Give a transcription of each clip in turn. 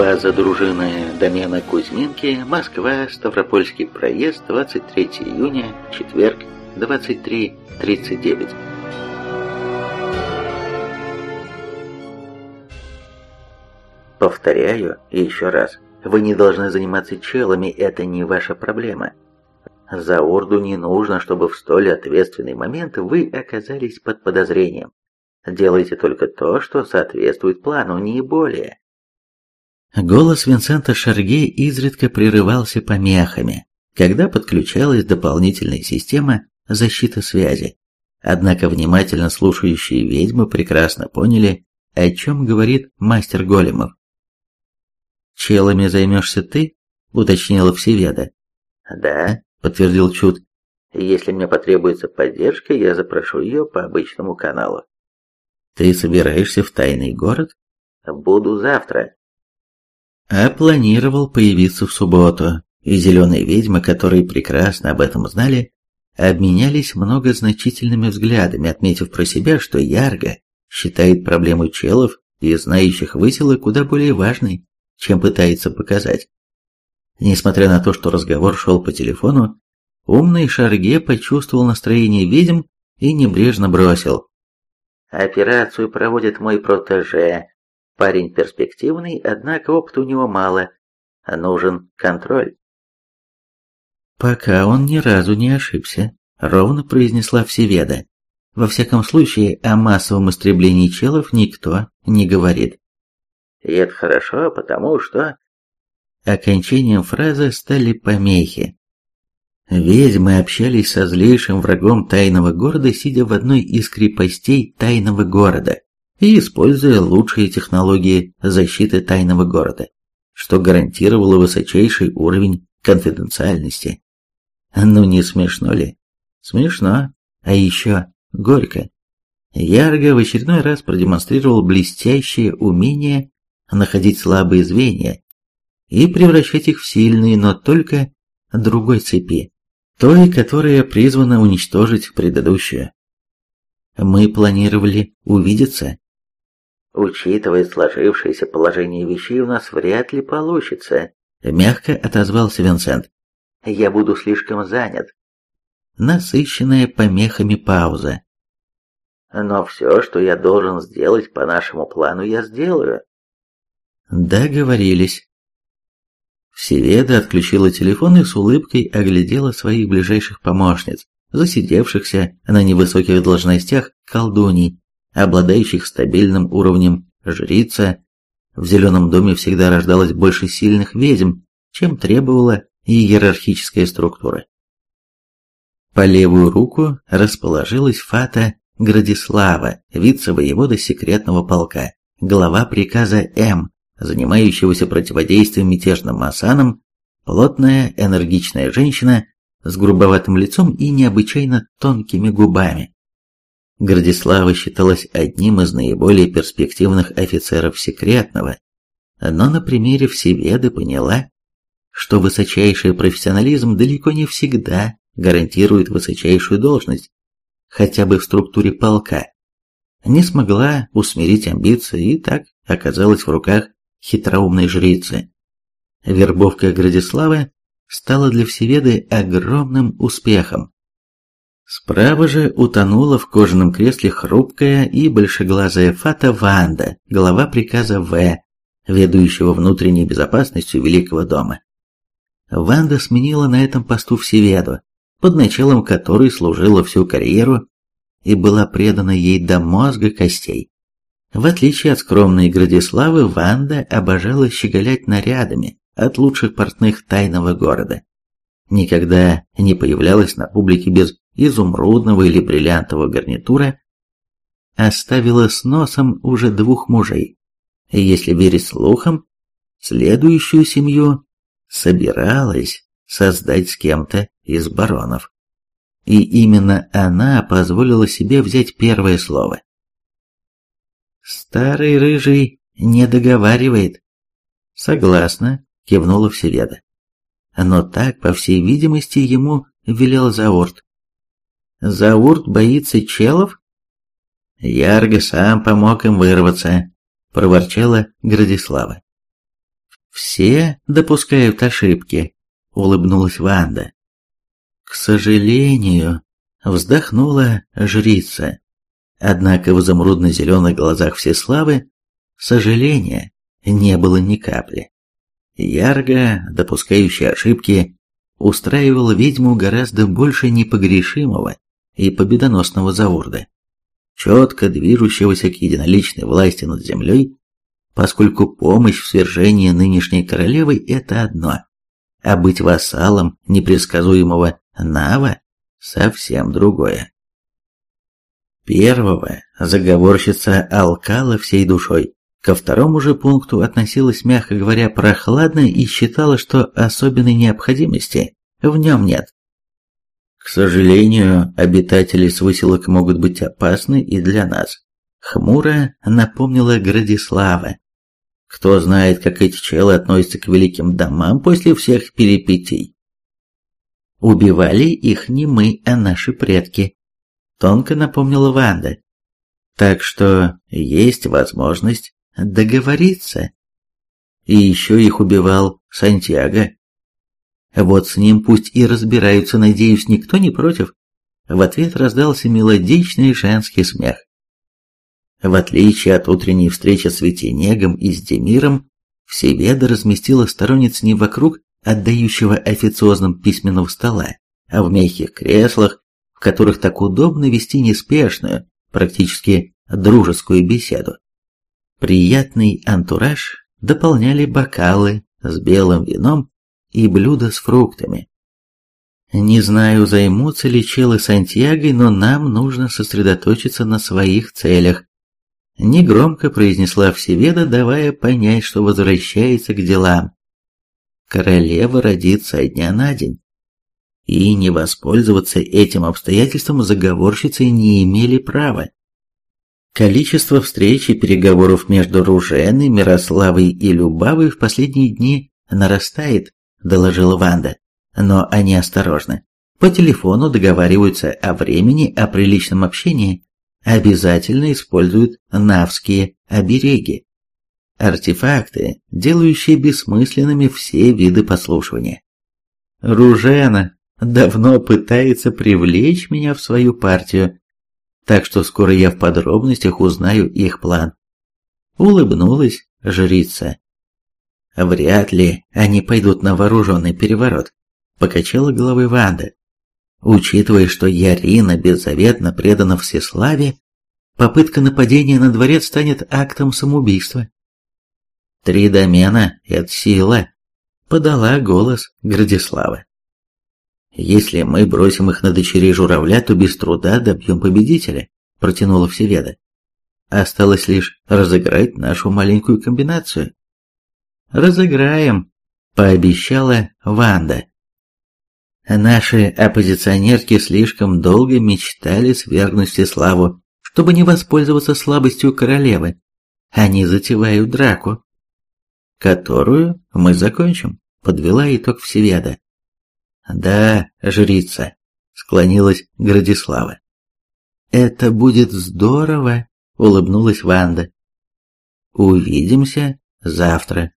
База дружины домена Кузьминки, Москва, Ставропольский проезд, 23 июня, четверг, 23.39. Повторяю еще раз, вы не должны заниматься челами, это не ваша проблема. За Орду не нужно, чтобы в столь ответственный момент вы оказались под подозрением. Делайте только то, что соответствует плану, не более. Голос Винсента Шарге изредка прерывался помехами, когда подключалась дополнительная система защиты связи. Однако внимательно слушающие ведьмы прекрасно поняли, о чем говорит мастер големов. «Челами займешься ты?» — уточнила Всеведа. «Да», — подтвердил Чуд. «Если мне потребуется поддержка, я запрошу ее по обычному каналу». «Ты собираешься в тайный город?» «Буду завтра», а планировал появиться в субботу, и зеленые ведьмы, которые прекрасно об этом знали, обменялись многозначительными взглядами, отметив про себя, что Ярго считает проблему челов и знающих выселы куда более важной, чем пытается показать. Несмотря на то, что разговор шел по телефону, умный Шарге почувствовал настроение ведьм и небрежно бросил. «Операцию проводит мой протеже, Парень перспективный, однако опыта у него мало. Нужен контроль. «Пока он ни разу не ошибся», — ровно произнесла Всеведа. «Во всяком случае, о массовом истреблении челов никто не говорит». И это хорошо, потому что... Окончанием фразы стали помехи. Ведьмы общались со злейшим врагом тайного города, сидя в одной из крепостей тайного города и используя лучшие технологии защиты тайного города, что гарантировало высочайший уровень конфиденциальности. Ну не смешно ли? Смешно, а еще горько. Ярго в очередной раз продемонстрировал блестящее умение находить слабые звенья и превращать их в сильные, но только другой цепи, той, которая призвана уничтожить предыдущую. Мы планировали увидеться, Учитывая сложившееся положение вещей, у нас вряд ли получится, мягко отозвался Винсент. Я буду слишком занят. Насыщенная помехами пауза. Но все, что я должен сделать по нашему плану, я сделаю. Договорились. Всеведа отключила телефон и с улыбкой оглядела своих ближайших помощниц, засидевшихся на невысоких должностях колдуний, обладающих стабильным уровнем жрица, в Зеленом доме всегда рождалось больше сильных ведьм, чем требовала иерархическая структура. По левую руку расположилась Фата Градислава, вице-воевода секретного полка, глава приказа М, занимающегося противодействием мятежным масанам, плотная, энергичная женщина с грубоватым лицом и необычайно тонкими губами. Градислава считалась одним из наиболее перспективных офицеров секретного, но на примере Всеведы поняла, что высочайший профессионализм далеко не всегда гарантирует высочайшую должность, хотя бы в структуре полка. Не смогла усмирить амбиции и так оказалась в руках хитроумной жрицы. Вербовка Градиславы стала для Всеведы огромным успехом. Справа же утонула в кожаном кресле хрупкая и большеглазая фата Ванда, глава приказа В, ведущего внутренней безопасностью Великого дома. Ванда сменила на этом посту Всеведу, под началом которой служила всю карьеру и была предана ей до мозга костей. В отличие от скромной Градиславы, Ванда обожала щеголять нарядами от лучших портных тайного города. Никогда не появлялась на публике без изумрудного или бриллиантового гарнитура, оставила с носом уже двух мужей. Если верить слухам, следующую семью собиралась создать с кем-то из баронов. И именно она позволила себе взять первое слово. «Старый рыжий не договаривает». «Согласна», — кивнула Всеведа. Но так, по всей видимости, ему велел Заорт. Заурт боится челов? Ярго сам помог им вырваться, проворчала Градислава. Все допускают ошибки, улыбнулась Ванда. К сожалению, вздохнула жрица. Однако в изумрудно-зеленых глазах Всеславы сожаления не было ни капли. Ярго, допускающий ошибки, устраивал ведьму гораздо больше непогрешимого и победоносного заурда, четко движущегося к единоличной власти над землей, поскольку помощь в свержении нынешней королевы – это одно, а быть вассалом непредсказуемого Нава – совсем другое. Первого заговорщица алкала всей душой, Ко второму же пункту относилась, мягко говоря, прохладно и считала, что особенной необходимости в нем нет. К сожалению, обитатели с выселок могут быть опасны и для нас. Хмуро напомнила Градислава. Кто знает, как эти челы относятся к великим домам после всех перипетий. Убивали их не мы, а наши предки. Тонко напомнила Ванда. Так что есть возможность договориться. И еще их убивал Сантьяго. Вот с ним пусть и разбираются, надеюсь, никто не против. В ответ раздался мелодичный женский смех. В отличие от утренней встречи с Ветенегом и с Демиром, Всеведа разместила сторонниц не вокруг отдающего официозным письменного стола, а в мягких креслах, в которых так удобно вести неспешную, практически дружескую беседу. Приятный антураж дополняли бокалы с белым вином и блюда с фруктами. Не знаю, займутся ли челы Сантьягой, но нам нужно сосредоточиться на своих целях. Негромко произнесла Всеведа, давая понять, что возвращается к делам. Королева родится дня на день. И не воспользоваться этим обстоятельством заговорщицы не имели права. Количество встреч и переговоров между Руженой, Мирославой и Любавой в последние дни нарастает, доложила Ванда. Но они осторожны. По телефону договариваются о времени, о приличном общении, обязательно используют навские обереги. Артефакты, делающие бессмысленными все виды послушивания. Ружена давно пытается привлечь меня в свою партию, так что скоро я в подробностях узнаю их план. Улыбнулась жрица. Вряд ли они пойдут на вооруженный переворот, покачала головой Ванда. Учитывая, что Ярина беззаветно предана всеславе, попытка нападения на дворец станет актом самоубийства. Три домена — это сила, подала голос Градислава. Если мы бросим их на дочерей журавля, то без труда добьем победителя, протянула Всеведа. Осталось лишь разыграть нашу маленькую комбинацию. Разыграем, пообещала Ванда. Наши оппозиционерки слишком долго мечтали свергнуть Всеславу, чтобы не воспользоваться слабостью королевы. Они затевают драку, которую мы закончим, подвела итог Всеведа. «Да, жрица», — склонилась Градислава. «Это будет здорово», — улыбнулась Ванда. «Увидимся завтра».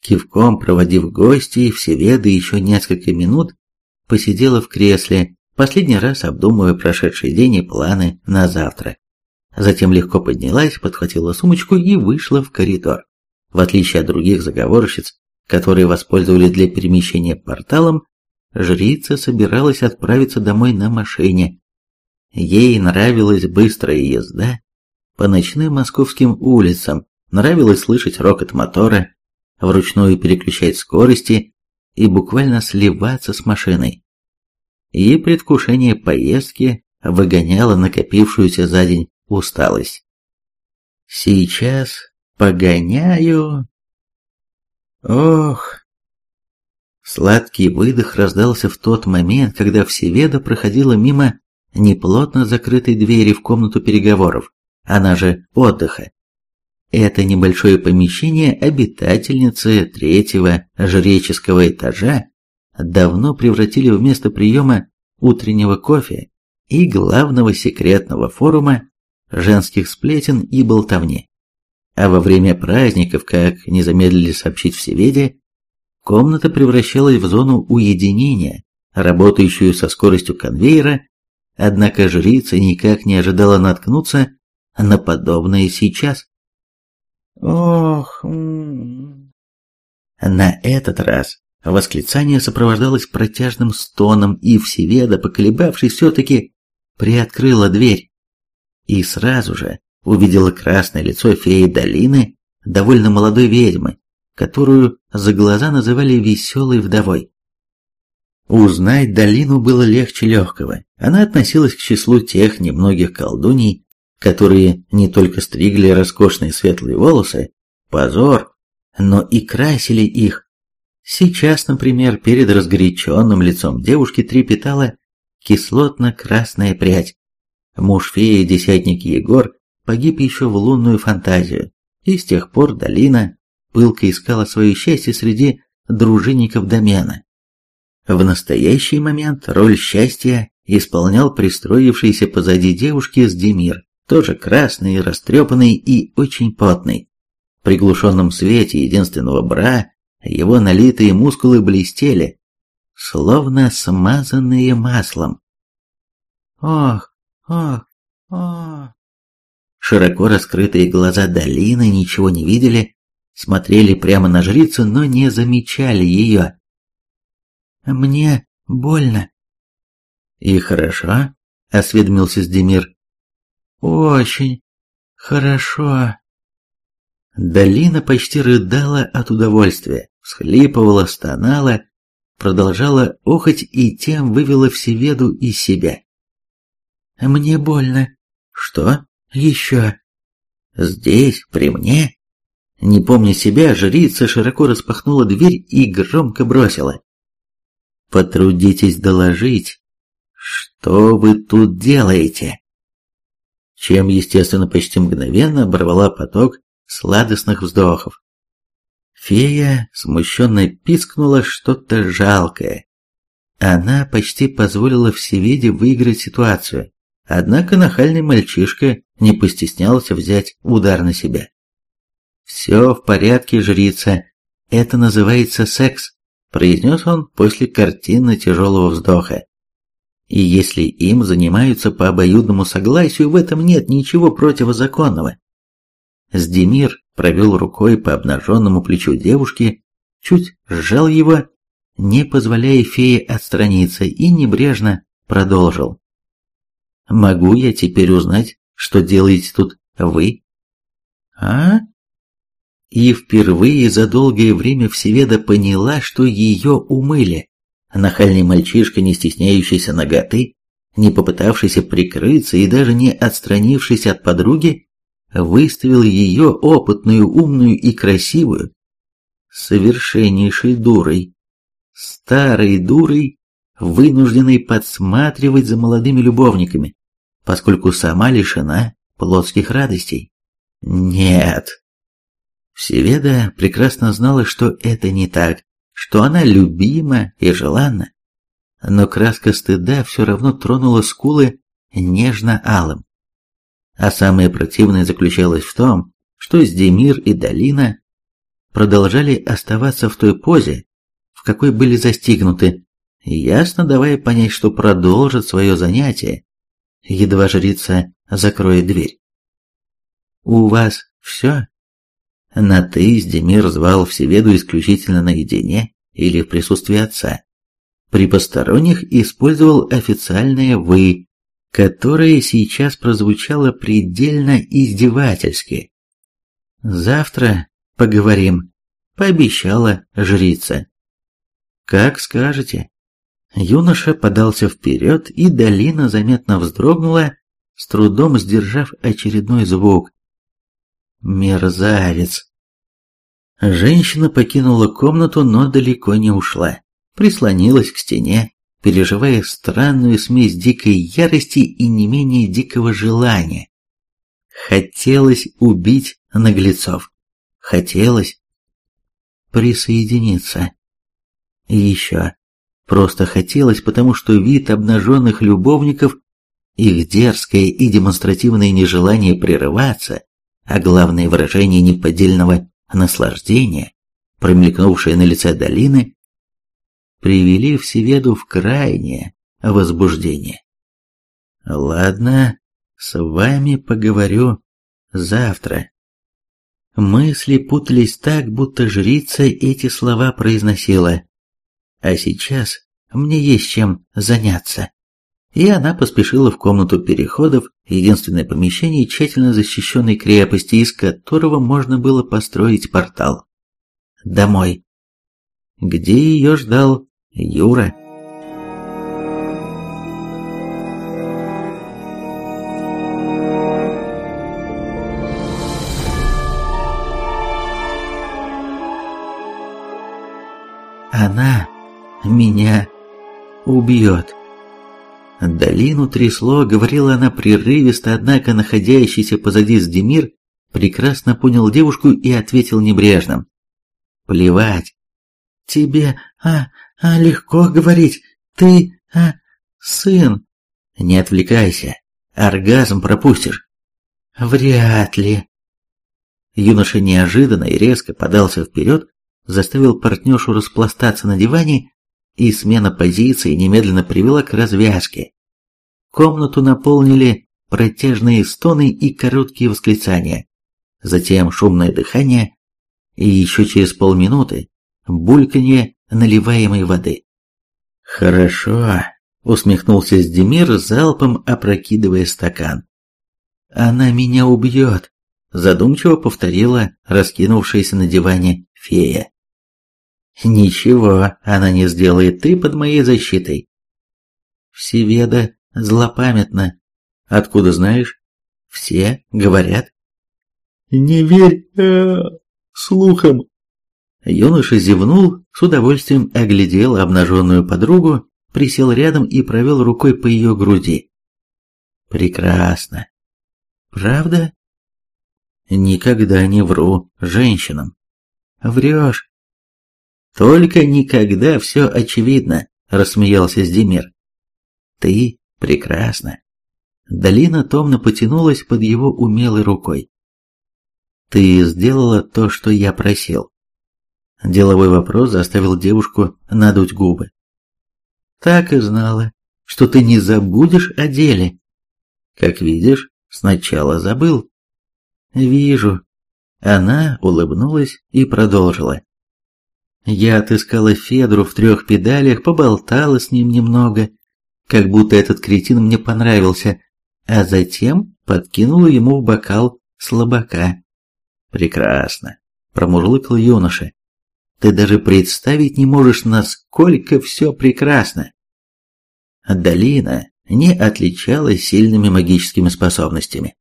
Кивком проводив гостей, Всеведа еще несколько минут посидела в кресле, последний раз обдумывая прошедший день и планы на завтра. Затем легко поднялась, подхватила сумочку и вышла в коридор. В отличие от других заговорщиц, которые воспользовались для перемещения порталом, жрица собиралась отправиться домой на машине. Ей нравилась быстрая езда по ночным московским улицам, нравилось слышать рокот мотора, вручную переключать скорости и буквально сливаться с машиной. И предвкушение поездки выгоняло накопившуюся за день усталость. Сейчас погоняю Ох! Сладкий выдох раздался в тот момент, когда Всеведа проходила мимо неплотно закрытой двери в комнату переговоров, она же отдыха. Это небольшое помещение обитательницы третьего жреческого этажа давно превратили в место приема утреннего кофе и главного секретного форума женских сплетен и болтовни. а во время праздников, как не замедлили сообщить в Севеде, комната превращалась в зону уединения, работающую со скоростью конвейера, однако жрица никак не ожидала наткнуться на подобное сейчас. Ох, на этот раз восклицание сопровождалось протяжным стоном, и Всеведа, поколебавшись, все-таки приоткрыла дверь. И сразу же увидела красное лицо феи долины, довольно молодой ведьмы, которую за глаза называли веселой вдовой. Узнать долину было легче легкого. Она относилась к числу тех немногих колдуней, которые не только стригли роскошные светлые волосы, позор, но и красили их. Сейчас, например, перед разгоряченным лицом девушки трепетала кислотно-красная прядь. Муж феи, десятник Егор, погиб еще в лунную фантазию, и с тех пор долина пылко искала свое счастье среди дружинников домена. В настоящий момент роль счастья исполнял пристроившийся позади девушки Сдемир тоже красный, растрепанный и очень потный. В приглушенном свете единственного бра его налитые мускулы блестели, словно смазанные маслом. «Ох, ох, ох!» Широко раскрытые глаза долины ничего не видели, смотрели прямо на жрицу, но не замечали ее. «Мне больно». «И хорошо?» — осведомился Сдемир. Очень хорошо. Долина почти рыдала от удовольствия, всхлипывала, стонала, продолжала охоть и тем вывела Всеведу из себя. Мне больно. Что? Еще. Здесь, при мне? Не помня себя, жрица широко распахнула дверь и громко бросила. Потрудитесь доложить, что вы тут делаете чем, естественно, почти мгновенно оборвала поток сладостных вздохов. Фея смущенно пискнула что-то жалкое. Она почти позволила Всевиде выиграть ситуацию, однако нахальный мальчишка не постеснялся взять удар на себя. «Все в порядке, жрица, это называется секс», произнес он после картины тяжелого вздоха. И если им занимаются по обоюдному согласию, в этом нет ничего противозаконного. Сдемир провел рукой по обнаженному плечу девушки, чуть сжал его, не позволяя фее отстраниться, и небрежно продолжил. «Могу я теперь узнать, что делаете тут вы?» «А?» И впервые за долгое время Всеведа поняла, что ее умыли. Нахальный мальчишка, не стесняющийся ноготы, не попытавшийся прикрыться и даже не отстранившись от подруги, выставил ее опытную, умную и красивую совершеннейшей дурой, старой дурой, вынужденной подсматривать за молодыми любовниками, поскольку сама лишена плотских радостей. Нет. Всеведа прекрасно знала, что это не так, что она любима и желанна, но краска стыда все равно тронула скулы нежно-алым. А самое противное заключалось в том, что Сдемир и Долина продолжали оставаться в той позе, в какой были застигнуты, ясно давая понять, что продолжат свое занятие, едва жрица закроет дверь. «У вас все?» На «ты» Сдемир звал Всеведу исключительно наедине или в присутствии отца. При посторонних использовал официальное «вы», которое сейчас прозвучало предельно издевательски. «Завтра поговорим», — пообещала жрица. «Как скажете». Юноша подался вперед, и долина заметно вздрогнула, с трудом сдержав очередной звук. Мерзавец. Женщина покинула комнату, но далеко не ушла. Прислонилась к стене, переживая странную смесь дикой ярости и не менее дикого желания. Хотелось убить наглецов. Хотелось присоединиться. И еще. Просто хотелось, потому что вид обнаженных любовников, их дерзкое и демонстративное нежелание прерываться, а главное выражение неподдельного наслаждения, промелькнувшее на лице долины, привели Всеведу в крайнее возбуждение. «Ладно, с вами поговорю завтра». Мысли путались так, будто жрица эти слова произносила. «А сейчас мне есть чем заняться». И она поспешила в комнату переходов, единственное помещение тщательно защищенной крепости, из которого можно было построить портал. Домой. Где ее ждал Юра? Она меня убьет. Долину трясло, говорила она прерывисто, однако находящийся позади Сдемир прекрасно понял девушку и ответил небрежным. «Плевать. Тебе, а, а легко говорить. Ты, а, сын. Не отвлекайся. Оргазм пропустишь». «Вряд ли». Юноша неожиданно и резко подался вперед, заставил партнершу распластаться на диване и смена позиции немедленно привела к развязке. Комнату наполнили протяжные стоны и короткие восклицания, затем шумное дыхание и еще через полминуты бульканье наливаемой воды. «Хорошо», — усмехнулся Сдемир, залпом опрокидывая стакан. «Она меня убьет», — задумчиво повторила раскинувшаяся на диване фея. Ничего она не сделает, ты под моей защитой. Всеведа злопамятна. Откуда знаешь? Все говорят. Не верь э, слухам. Юноша зевнул, с удовольствием оглядел обнаженную подругу, присел рядом и провел рукой по ее груди. Прекрасно. Правда? Никогда не вру женщинам. Врешь, только никогда все очевидно, рассмеялся Сдемир. Ты прекрасна. Долина томно потянулась под его умелой рукой. Ты сделала то, что я просил. Деловой вопрос заставил девушку надуть губы. Так и знала, что ты не забудешь о деле. Как видишь, сначала забыл. Вижу. Она улыбнулась и продолжила. Я отыскала Федру в трех педалях, поболтала с ним немного, как будто этот кретин мне понравился, а затем подкинула ему в бокал слабака. «Прекрасно», — промурлыкал юноша. «Ты даже представить не можешь, насколько все прекрасно». Долина не отличалась сильными магическими способностями,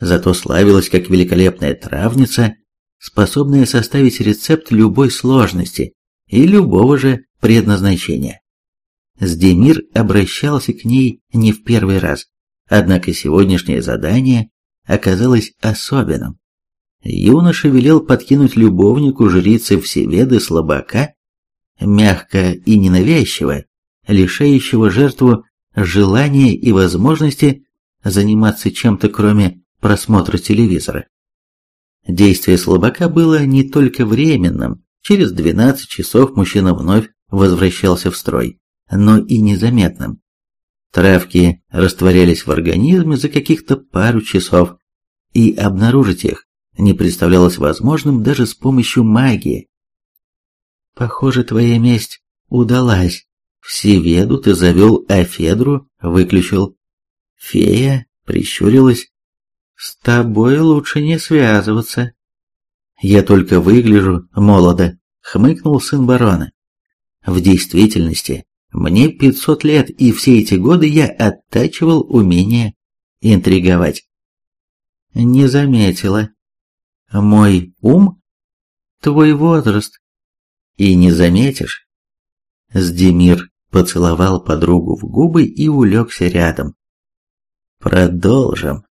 зато славилась как великолепная травница способная составить рецепт любой сложности и любого же предназначения. Сдемир обращался к ней не в первый раз, однако сегодняшнее задание оказалось особенным. Юноша велел подкинуть любовнику жрицы Всеведы слабака, мягко и ненавязчиво, лишающего жертву желания и возможности заниматься чем-то кроме просмотра телевизора. Действие слабака было не только временным, через 12 часов мужчина вновь возвращался в строй, но и незаметным. Травки растворялись в организме за каких-то пару часов, и обнаружить их не представлялось возможным даже с помощью магии. «Похоже, твоя месть удалась. Всеведу ты завел, а Федру выключил». Фея прищурилась с тобой лучше не связываться. Я только выгляжу молодо, хмыкнул сын барона. В действительности, мне пятьсот лет, и все эти годы я оттачивал умение интриговать. Не заметила. Мой ум? Твой возраст. И не заметишь. Сдемир поцеловал подругу в губы и улегся рядом. Продолжим.